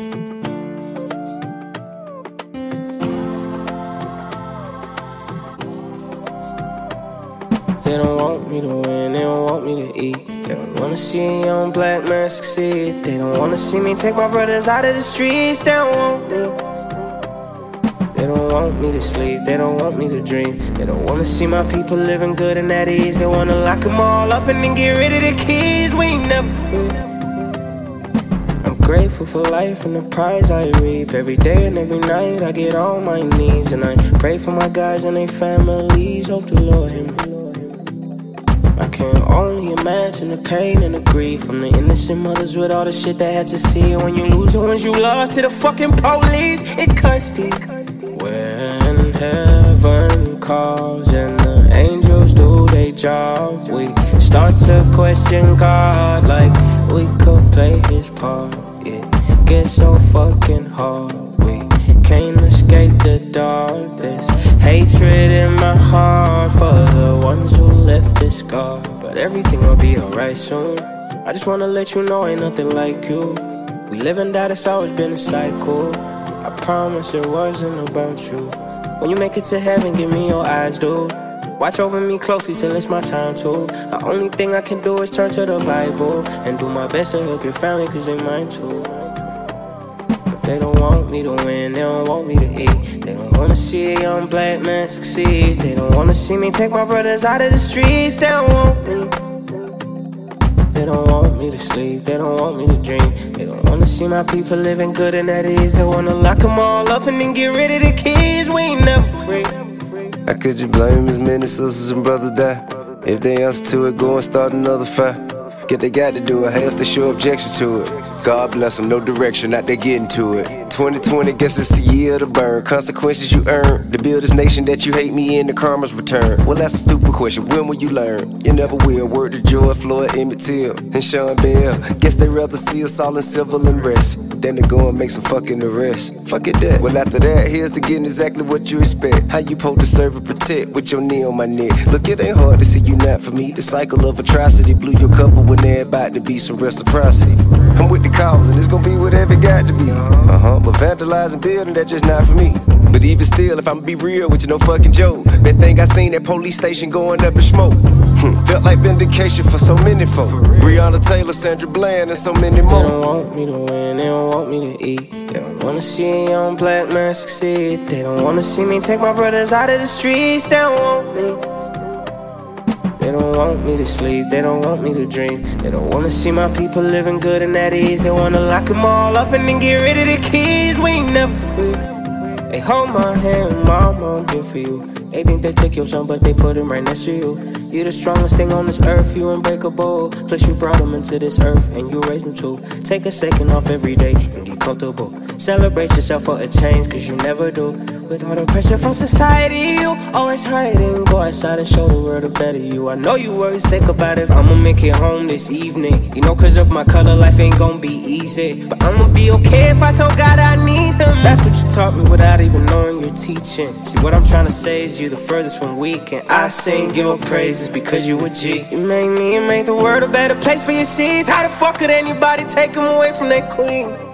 They don't want me to win, they don't want me to eat. They don't wanna see a young black man succeed. They don't wanna see me take my brothers out of the streets. They don't want me. They don't want me to sleep, they don't want me to dream. They don't wanna see my people living good and at ease. They wanna lock them all up and then get rid of the keys. We ain't never free. Grateful for life and the prize I reap. Every day and every night I get on my knees. And I pray for my guys and their families. Hope the Lord hear. I can only imagine the pain and the grief from the innocent mothers with all the shit they had to see. When you lose the ones you love to the fucking police, it cuts deep. When heaven calls and the angels do their job, we start to question God like we could play his part. It gets so fucking hard. We can't escape the dark. There's hatred in my heart for the ones who left this scar. But everything will be alright soon. I just wanna let you know ain't nothing like you. We live and die, it's always been a cycle. I promise it wasn't about you. When you make it to heaven, give me your eyes, dude. Watch over me closely till it's my time to. The only thing I can do is turn to the Bible and do my best to help your family, cause they mine too. But they don't want me to win, they don't want me to eat. They don't wanna see a young black man succeed. They don't wanna see me take my brothers out of the streets. They don't want me. They don't want me to sleep, they don't want me to dream. They don't wanna see my people living good and at ease. They wanna lock them all up and then get rid of the keys. We ain't never free. Could you blame as many sisters and brothers die? If they answer to it, go and start another fight. Get they got to do it, has to show objection to it. God bless them, no direction, not they getting to it. 2020, guess it's the year to burn. Consequences you earn. To build this nation that you hate me in, the karma's return. Well, that's a stupid question. When will you learn? You never will. Word to Joy, Floyd, Emmett Till, and Sean Bell. Guess they rather see us all in civil unrest than to go and make some fucking arrests. Fuck it, that. Well, after that, here's to getting exactly what you expect. How you supposed to serve and protect with your knee on my neck. Look, it ain't hard to see you not for me. The cycle of atrocity blew your cover when there about to be some reciprocity. I'm with the cause, and it's gonna be whatever it got to be. Uh huh. But vandalizing building, that just not for me. But even still, if I'm gonna be real with you, no fucking joke. That thing I seen at police station going up in smoke. Hmm, Felt like vindication for so many folk. Breonna Taylor, Sandra Bland, and so many more. They don't want me to win, they don't want me to eat. They don't wanna see a young black man succeed. They don't wanna see me take my brothers out of the streets. They don't want me. They don't want me to sleep, they don't want me to dream. They don't wanna see my people living good and at ease. They wanna lock them all up and then get rid of the keys. We ain't never free. They hold my hand, mama, I'm here for you. They think they take your son, but they put him right next to you. You the strongest thing on this earth, you unbreakable. Plus you brought them into this earth and you raised them too. Take a second off every day and get comfortable. Celebrate yourself for a change, cause you never do. With all the pressure from society, you always hiding. Go outside and show the world a better you. I know you worry sick about it. I'ma make it home this evening. You know, cause of my color, life ain't gonna be easy. But I'ma be okay if I told God I need him. That's what you taught me without even knowing you're teaching. See, what I'm trying to say is you the furthest from weak. And I sing your praises because you a G. You make me and make the world a better place for your seeds. How the fuck could anybody take them away from their queen?